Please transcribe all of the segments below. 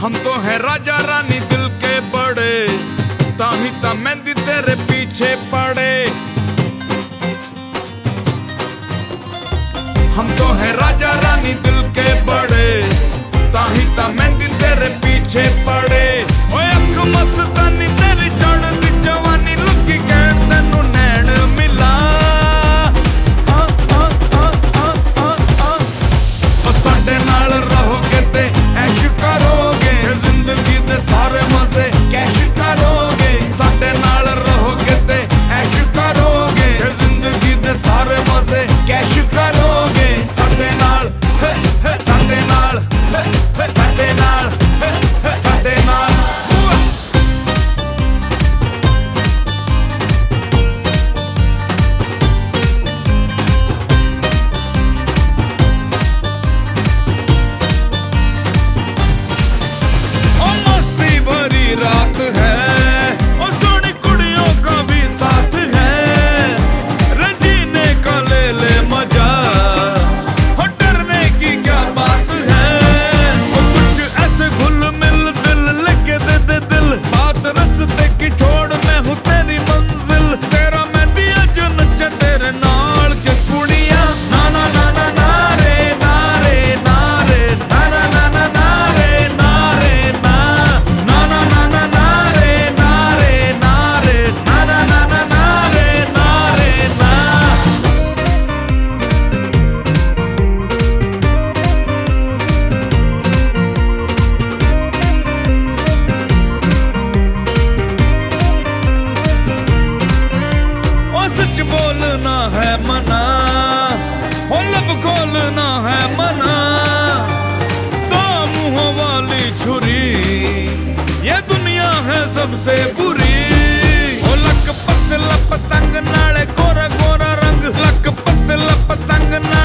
हम तो है राजा रानी दिल के बड़े, ताही ता मेहंदी तेरे पीछे पड़े। हम तो है राजा रानी दिल के बड़े, ताही ता मेहंदी तेरे पीछे पड़े। Catch gel şu सब खोलना है मना। दो मुंहों वाली छुरी, ये दुनिया है सबसे बुरी। ओ लक पतला पतंग नाले गोरा गोरा रंग लक पतला पतंग ना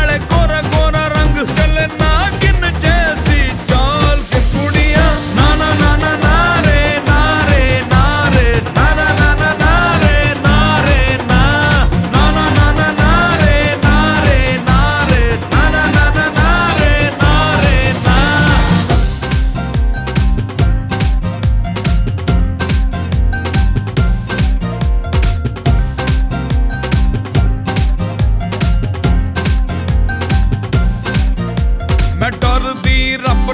मैं डरती रब